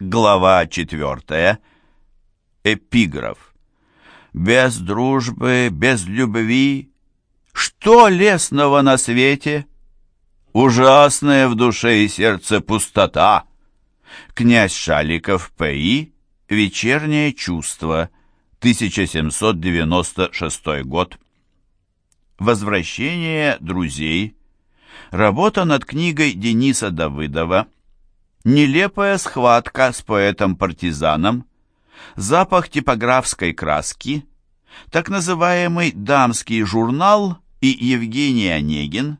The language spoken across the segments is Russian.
Глава четвертая. Эпиграф. Без дружбы, без любви, что лесного на свете? Ужасная в душе и сердце пустота. Князь Шаликов, П.И. Вечернее чувство. 1796 год. Возвращение друзей. Работа над книгой Дениса Давыдова Нелепая схватка с поэтом-партизаном, запах типографской краски, так называемый «дамский журнал» и Евгений Онегин,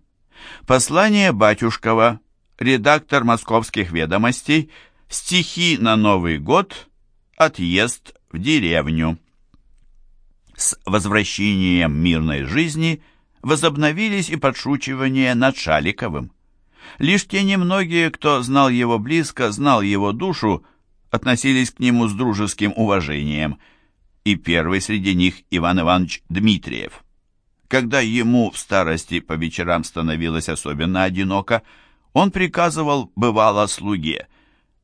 послание Батюшкова, редактор «Московских ведомостей», стихи на Новый год, отъезд в деревню. С возвращением мирной жизни возобновились и подшучивания над Шаликовым. Лишь те немногие, кто знал его близко, знал его душу, относились к нему с дружеским уважением, и первый среди них Иван Иванович Дмитриев. Когда ему в старости по вечерам становилось особенно одиноко, он приказывал бывало слуге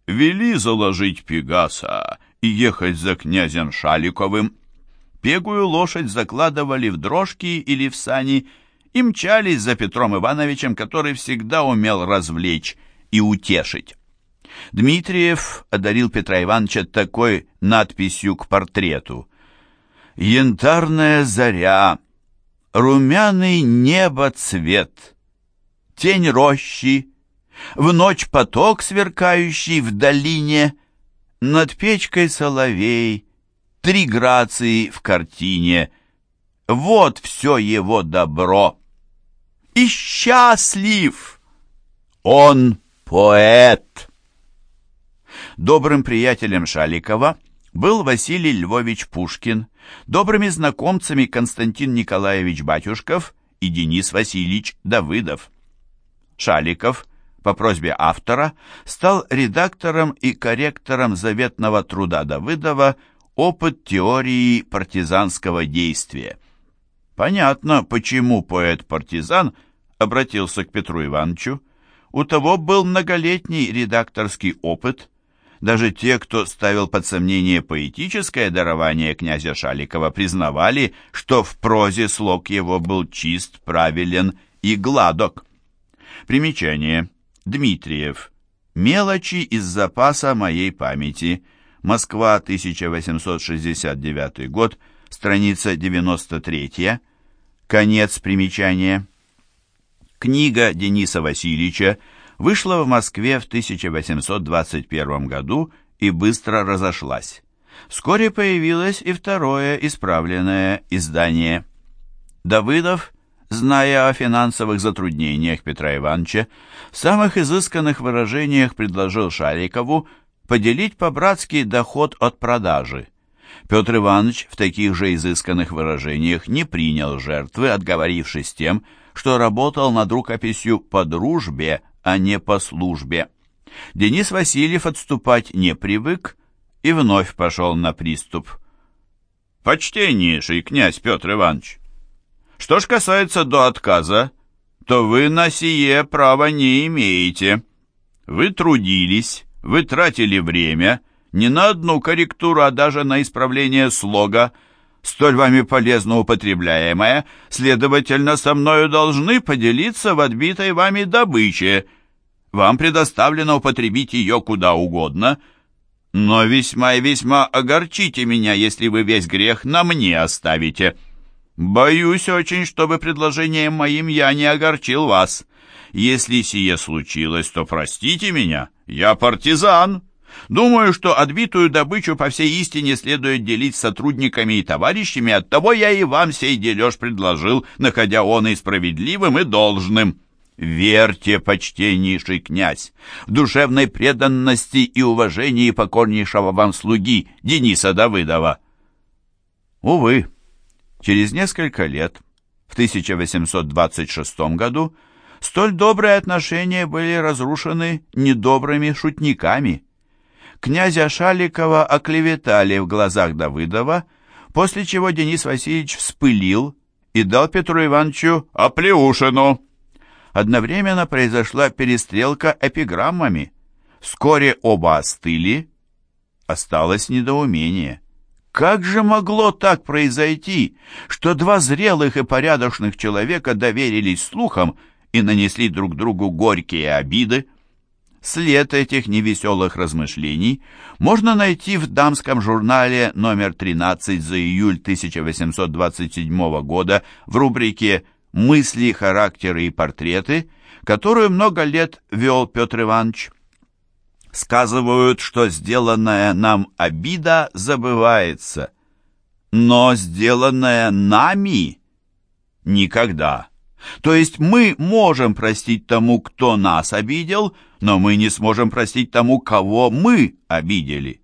«Вели заложить Пегаса и ехать за князем Шаликовым». Пегую лошадь закладывали в дрожки или в сани – и мчались за Петром Ивановичем, который всегда умел развлечь и утешить. Дмитриев одарил Петра Ивановича такой надписью к портрету. «Янтарная заря, румяный небо цвет, тень рощи, в ночь поток сверкающий в долине, над печкой соловей, три грации в картине. Вот все его добро» и счастлив. Он поэт. Добрым приятелем Шаликова был Василий Львович Пушкин, добрыми знакомцами Константин Николаевич Батюшков и Денис Васильевич Давыдов. Шаликов по просьбе автора стал редактором и корректором заветного труда Давыдова «Опыт теории партизанского действия». Понятно, почему поэт-партизан – обратился к Петру Ивановичу. У того был многолетний редакторский опыт. Даже те, кто ставил под сомнение поэтическое дарование князя Шаликова, признавали, что в прозе слог его был чист, правилен и гладок. Примечание. Дмитриев. Мелочи из запаса моей памяти. Москва, 1869 год, страница 93. Конец примечания. Книга Дениса Васильевича вышла в Москве в 1821 году и быстро разошлась. Вскоре появилось и второе исправленное издание. Давыдов, зная о финансовых затруднениях Петра Ивановича, в самых изысканных выражениях предложил Шарикову поделить по-братски доход от продажи. Петр Иванович в таких же изысканных выражениях не принял жертвы, отговорившись тем, что работал над рукописью по дружбе, а не по службе. Денис Васильев отступать не привык и вновь пошел на приступ. «Почтеннейший князь Петр Иванович, что ж касается до отказа, то вы на сие права не имеете. Вы трудились, вы тратили время, не на одну корректуру, а даже на исправление слога, столь вами полезно употребляемое, следовательно, со мною должны поделиться в отбитой вами добыче. Вам предоставлено употребить ее куда угодно, но весьма и весьма огорчите меня, если вы весь грех на мне оставите. Боюсь очень, чтобы предложением моим я не огорчил вас. Если сие случилось, то простите меня, я партизан». Думаю, что отбитую добычу по всей истине следует делить с сотрудниками и товарищами, оттого я и вам сей дележ предложил, находя он и справедливым, и должным. Верьте, почтеннейший князь, в душевной преданности и уважении покорнейшего вам слуги Дениса Давыдова. Увы, через несколько лет, в 1826 году, столь добрые отношения были разрушены недобрыми шутниками князя Шаликова оклеветали в глазах Давыдова, после чего Денис Васильевич вспылил и дал Петру Ивановичу оплеушину. Одновременно произошла перестрелка эпиграммами. Вскоре оба остыли осталось недоумение. Как же могло так произойти, что два зрелых и порядочных человека доверились слухам и нанесли друг другу горькие обиды? След этих невеселых размышлений можно найти в дамском журнале номер 13 за июль 1827 года в рубрике «Мысли, характеры и портреты», которую много лет вел Петр Иванович. Сказывают, что сделанная нам обида забывается, но сделанная нами никогда. То есть мы можем простить тому, кто нас обидел, но мы не сможем простить тому, кого мы обидели.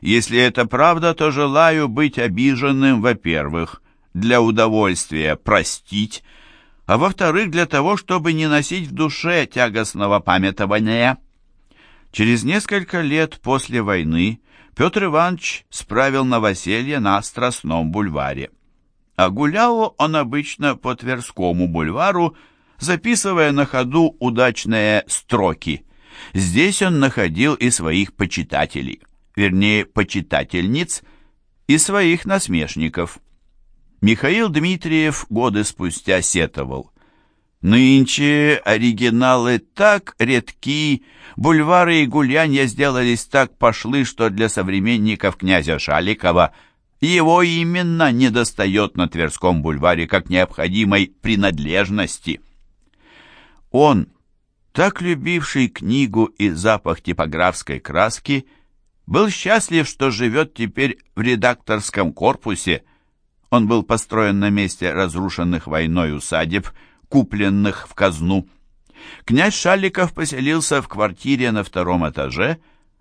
Если это правда, то желаю быть обиженным, во-первых, для удовольствия простить, а во-вторых, для того, чтобы не носить в душе тягостного памятования – Через несколько лет после войны Петр Иванович справил новоселье на Страстном бульваре. А гулял он обычно по Тверскому бульвару, записывая на ходу удачные строки. Здесь он находил и своих почитателей, вернее, почитательниц, и своих насмешников. Михаил Дмитриев годы спустя сетовал. Нынче оригиналы так редки, бульвары и гулянья сделались так пошлы, что для современников князя Шаликова его именно недостает на Тверском бульваре как необходимой принадлежности. Он, так любивший книгу и запах типографской краски, был счастлив, что живет теперь в редакторском корпусе. Он был построен на месте разрушенных войной усадеб, купленных в казну. Князь Шаликов поселился в квартире на втором этаже,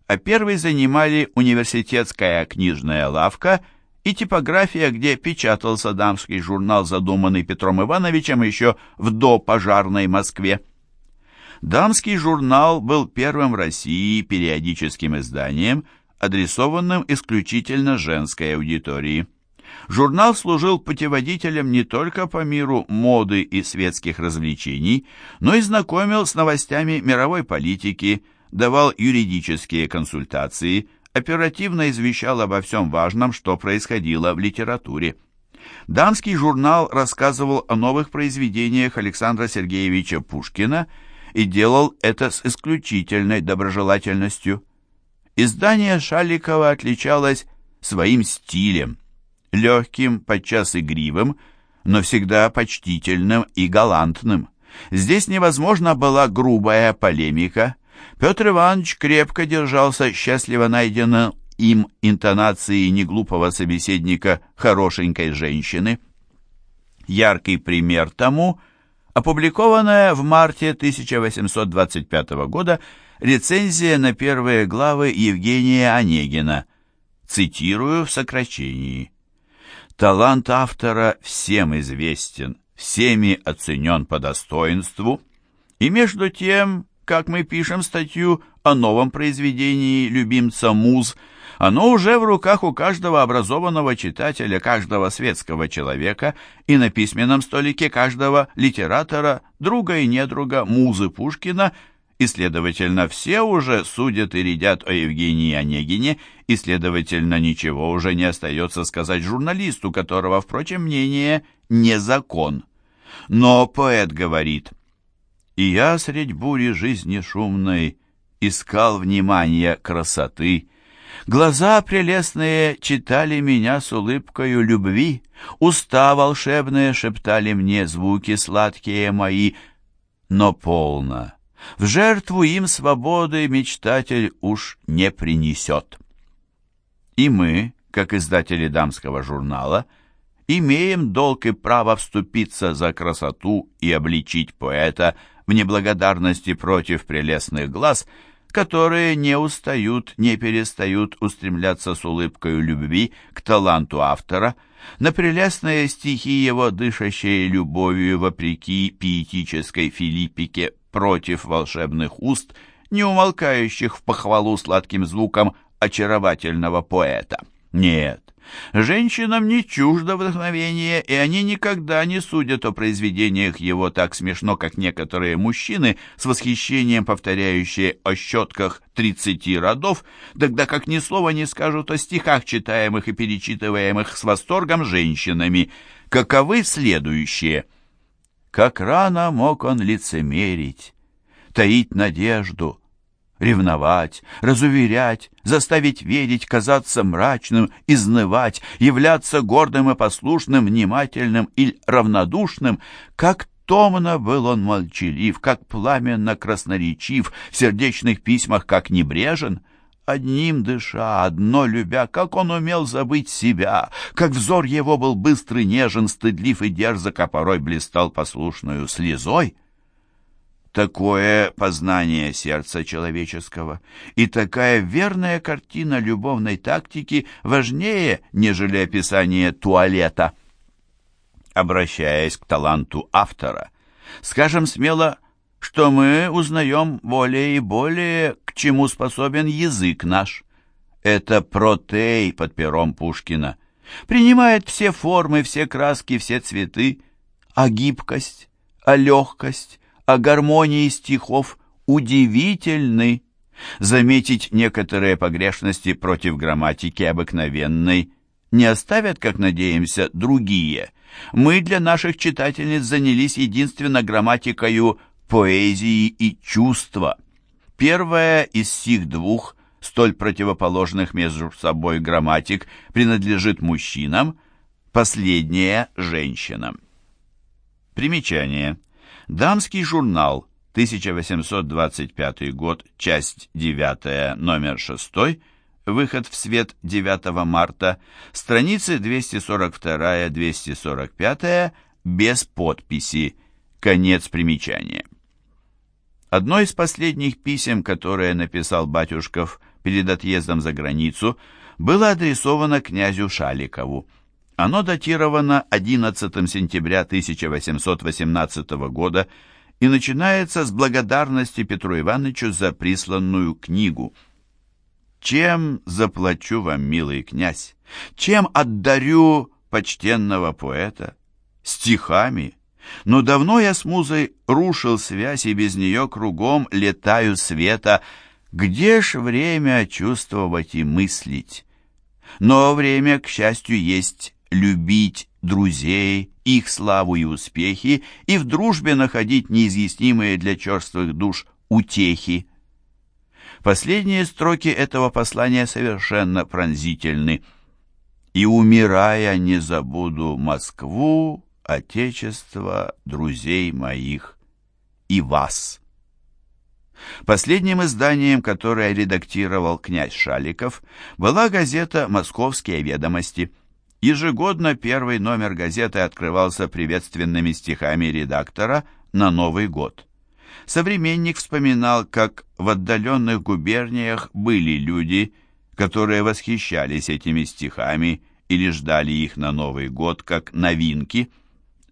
а первый занимали университетская книжная лавка и типография, где печатался дамский журнал, задуманный Петром Ивановичем еще в допожарной Москве. Дамский журнал был первым в России периодическим изданием, адресованным исключительно женской аудитории. Журнал служил путеводителем не только по миру моды и светских развлечений, но и знакомил с новостями мировой политики, давал юридические консультации, оперативно извещал обо всем важном, что происходило в литературе. Дамский журнал рассказывал о новых произведениях Александра Сергеевича Пушкина и делал это с исключительной доброжелательностью. Издание Шаликова отличалось своим стилем – легким, подчас игривым, но всегда почтительным и галантным. Здесь невозможна была грубая полемика. Петр Иванович крепко держался счастливо найденной им интонации неглупого собеседника хорошенькой женщины. Яркий пример тому – опубликованная в марте 1825 года рецензия на первые главы Евгения Онегина. Цитирую в сокращении. Талант автора всем известен, всеми оценен по достоинству, и между тем, как мы пишем статью о новом произведении любимца Муз, оно уже в руках у каждого образованного читателя, каждого светского человека и на письменном столике каждого литератора, друга и недруга Музы Пушкина – и, следовательно, все уже судят и рядят о Евгении Онегине, и, следовательно, ничего уже не остается сказать журналисту, которого, впрочем, мнение не закон. Но поэт говорит, «И я средь бури жизни шумной искал внимания красоты, Глаза прелестные читали меня с улыбкою любви, Уста волшебные шептали мне звуки сладкие мои, но полно» В жертву им свободы мечтатель уж не принесет. И мы, как издатели дамского журнала, имеем долг и право вступиться за красоту и обличить поэта в неблагодарности против прелестных глаз, которые не устают, не перестают устремляться с улыбкой любви к таланту автора, на прелестные стихи его, дышащие любовью вопреки пиетической филиппике против волшебных уст, не умолкающих в похвалу сладким звуком очаровательного поэта. Нет, женщинам не чуждо вдохновение, и они никогда не судят о произведениях его так смешно, как некоторые мужчины, с восхищением повторяющие о щетках тридцати родов, тогда как ни слова не скажут о стихах, читаемых и перечитываемых с восторгом женщинами. Каковы следующие? «Как рано мог он лицемерить, таить надежду» ревновать, разуверять, заставить верить, казаться мрачным, изнывать, являться гордым и послушным, внимательным и равнодушным, как томно был он молчалив, как пламенно красноречив, в сердечных письмах как небрежен, одним дыша, одно любя, как он умел забыть себя, как взор его был быстрый, нежен, стыдлив и дерзок, а порой блистал послушную слезой такое познание сердца человеческого и такая верная картина любовной тактики важнее, нежели описание туалета. Обращаясь к таланту автора, скажем смело, что мы узнаем более и более, к чему способен язык наш. Это протей под пером Пушкина. Принимает все формы, все краски, все цветы, а гибкость, а легкость, о гармонии стихов удивительны. Заметить некоторые погрешности против грамматики обыкновенной не оставят, как надеемся, другие. Мы для наших читательниц занялись единственно грамматикою поэзии и чувства. Первая из сих двух, столь противоположных между собой грамматик, принадлежит мужчинам, последняя – женщинам. Примечание. Дамский журнал, 1825 год, часть 9, номер 6, выход в свет 9 марта, страницы 242-245, без подписи, конец примечания. Одно из последних писем, которое написал Батюшков перед отъездом за границу, было адресовано князю Шаликову. Оно датировано 11 сентября 1818 года и начинается с благодарности Петру Ивановичу за присланную книгу. «Чем заплачу вам, милый князь? Чем отдарю почтенного поэта? Стихами? Но давно я с музой рушил связь, и без нее кругом летаю света. Где ж время чувствовать и мыслить? Но время, к счастью, есть любить друзей, их славу и успехи, и в дружбе находить неизъяснимые для черствых душ утехи. Последние строки этого послания совершенно пронзительны. «И, умирая, не забуду Москву, Отечество, друзей моих и вас». Последним изданием, которое редактировал князь Шаликов, была газета «Московские ведомости», Ежегодно первый номер газеты открывался приветственными стихами редактора на Новый год. Современник вспоминал, как в отдаленных губерниях были люди, которые восхищались этими стихами или ждали их на Новый год как новинки.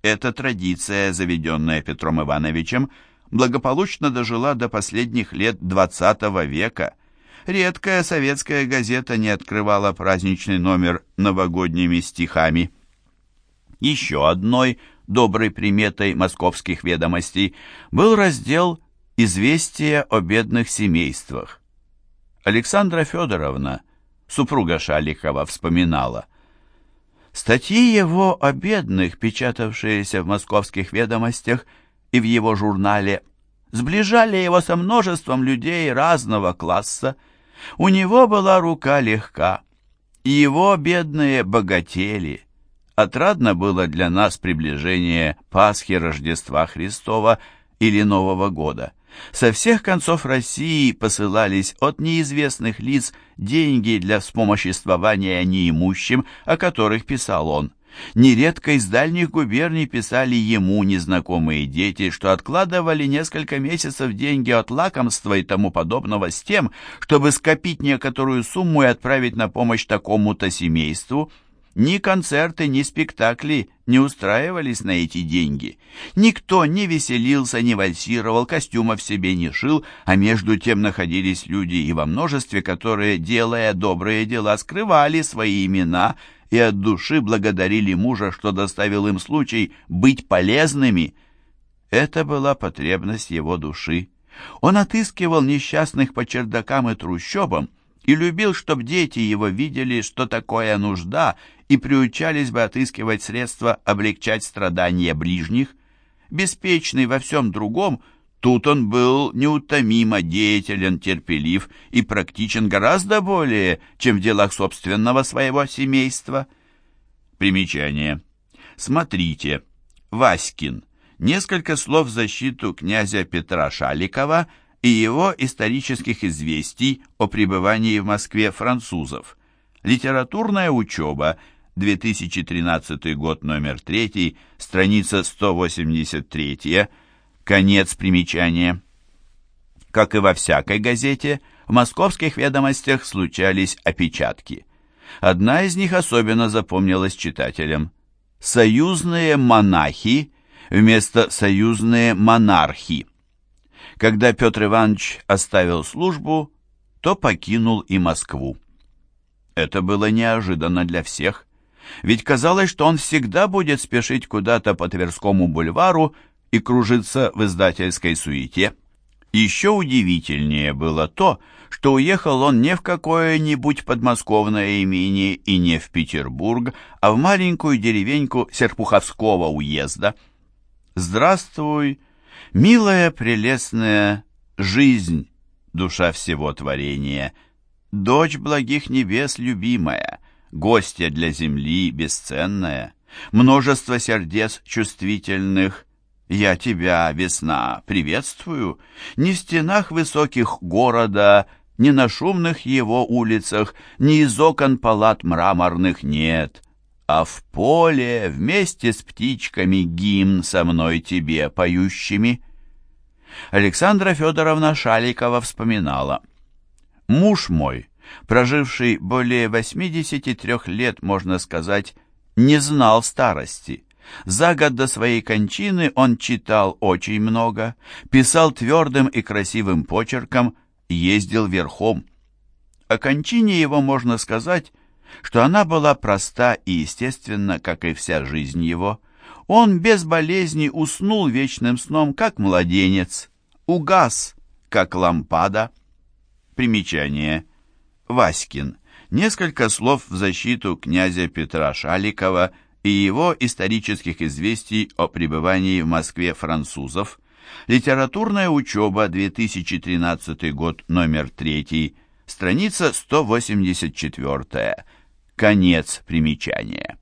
Эта традиция, заведенная Петром Ивановичем, благополучно дожила до последних лет XX века – редкая советская газета не открывала праздничный номер новогодними стихами. Еще одной доброй приметой московских ведомостей был раздел «Известия о бедных семействах». Александра Федоровна, супруга Шаликова, вспоминала. Статьи его о бедных, печатавшиеся в московских ведомостях и в его журнале, сближали его со множеством людей разного класса, у него была рука легка, и его бедные богатели. Отрадно было для нас приближение Пасхи Рождества Христова или Нового года. Со всех концов России посылались от неизвестных лиц деньги для вспомоществования неимущим, о которых писал он. Нередко из дальних губерний писали ему незнакомые дети, что откладывали несколько месяцев деньги от лакомства и тому подобного с тем, чтобы скопить некоторую сумму и отправить на помощь такому-то семейству. Ни концерты, ни спектакли не устраивались на эти деньги. Никто не веселился, не вальсировал, костюмов себе не шил, а между тем находились люди и во множестве, которые, делая добрые дела, скрывали свои имена и от души благодарили мужа, что доставил им случай быть полезными. Это была потребность его души. Он отыскивал несчастных по чердакам и трущобам, и любил, чтоб дети его видели, что такое нужда, и приучались бы отыскивать средства облегчать страдания ближних. Беспечный во всем другом, тут он был неутомимо деятелен, терпелив и практичен гораздо более, чем в делах собственного своего семейства. Примечание. Смотрите. Васькин. Несколько слов в защиту князя Петра Шаликова – и его исторических известий о пребывании в Москве французов. Литературная учеба, 2013 год, номер 3, страница 183, конец примечания. Как и во всякой газете, в московских ведомостях случались опечатки. Одна из них особенно запомнилась читателям. «Союзные монахи» вместо «союзные монархи». Когда Петр Иванович оставил службу, то покинул и Москву. Это было неожиданно для всех, ведь казалось, что он всегда будет спешить куда-то по Тверскому бульвару и кружиться в издательской суете. Еще удивительнее было то, что уехал он не в какое-нибудь подмосковное имение и не в Петербург, а в маленькую деревеньку Серпуховского уезда. «Здравствуй, Милая, прелестная жизнь, душа всего творения, дочь благих небес любимая, гостья для земли бесценная, множество сердец чувствительных, я тебя, весна, приветствую, ни в стенах высоких города, ни на шумных его улицах, ни из окон палат мраморных нет, а в поле вместе с птичками гимн со мной тебе поющими. Александра Федоровна Шаликова вспоминала. Муж мой, проживший более 83 лет, можно сказать, не знал старости. За год до своей кончины он читал очень много, писал твердым и красивым почерком, ездил верхом. О кончине его можно сказать, что она была проста и естественна, как и вся жизнь его. Он без болезни уснул вечным сном, как младенец, угас, как лампада. Примечание. Васькин. Несколько слов в защиту князя Петра Шаликова и его исторических известий о пребывании в Москве французов. Литературная учеба, 2013 год, номер 3, страница 184. Конец примечания.